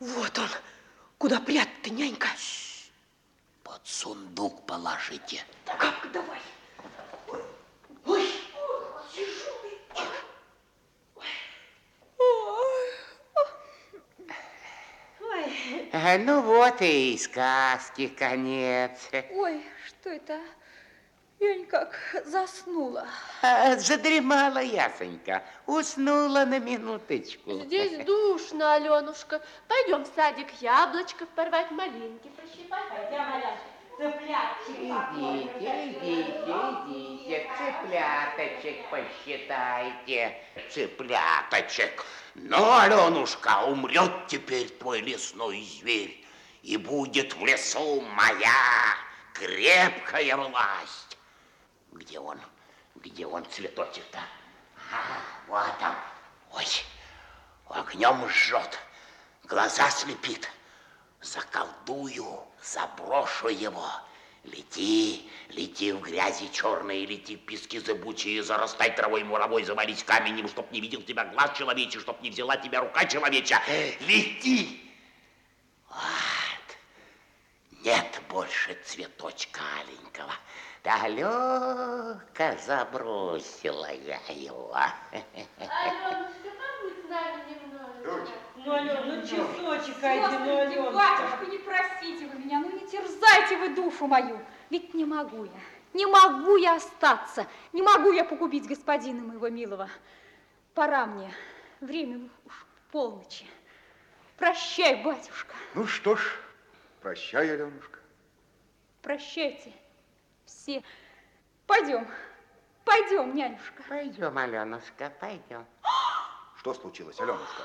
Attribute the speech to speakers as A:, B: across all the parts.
A: Вот он. Куда прятать-то, нянька?
B: Под сундук положите.
A: Как давай. Ой, ой.
C: Ой. А, ну вот и сказки конец.
D: Ой, что это? Я никак заснула.
C: А, задремала ясонька, уснула на минуточку.
E: Здесь душно, Аленушка. Пойдем в садик яблочко порвать, малинки пощипать.
A: Пойдем, цыплятчик
C: Идите, идите, идите, цыпляточек посчитайте.
B: Цыпляточек. Но, Аленушка, умрет теперь твой лесной зверь, и будет в лесу моя крепкая власть. Где он? Где он, цветочек-то? А, вот он. Ой, огнем жжет, глаза слепит. Заколдую, заброшу его. Лети, лети в грязи черные, лети в пески зыбучие, зарастай травой муровой, завались каменем, чтоб не видел тебя глаз человечий, чтоб не взяла тебя рука человеча. Лети! Вот. Нет больше цветочка аленького. Далеко забросила я его.
E: Аленушка, побудь с нами немного.
A: Ну, Ален, ну часочек один, ну, Ален.
D: батюшка, не просите вы меня, ну не терзайте вы душу мою. Ведь не могу я, не могу я остаться, не могу я погубить господина моего милого. Пора мне, время уж полночи. Прощай, батюшка.
F: Ну что ж, прощай, Аленушка.
D: Прощайте все. Пойдем, пойдем, нянюшка.
C: Пойдем, Аленушка, пойдем.
F: Что случилось, Аленушка?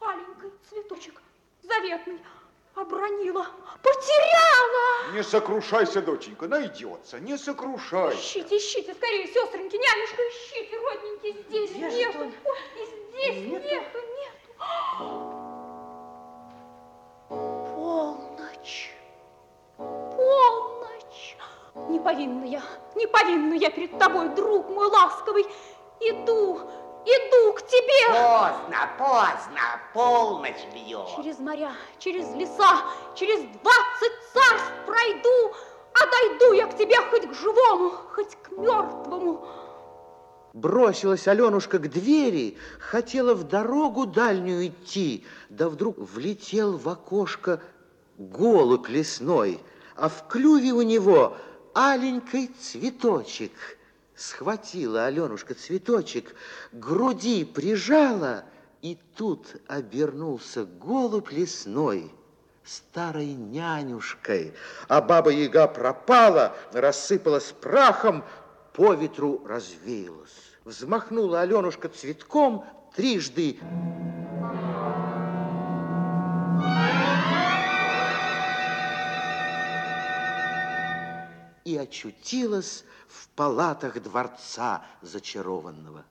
D: Аленький цветочек заветный обронила, потеряла.
F: Не сокрушайся, доченька, найдется, не сокрушайся.
D: Ищите, ищите, скорее, сестреньки, нянюшка, повинна я, не повинна я перед тобой, друг мой ласковый. Иду, иду к тебе.
C: Поздно, поздно, полночь бьет.
D: Через моря, через леса, через двадцать царств пройду, а дойду я к тебе хоть к живому, хоть к мертвому.
G: Бросилась Аленушка к двери, хотела в дорогу дальнюю идти, да вдруг влетел в окошко голубь лесной, а в клюве у него аленький цветочек. Схватила Аленушка цветочек, груди прижала, и тут обернулся голубь лесной старой нянюшкой, а баба-яга пропала, рассыпалась прахом, по ветру развеялась. Взмахнула Аленушка цветком трижды. И очутилась в палатах дворца зачарованного.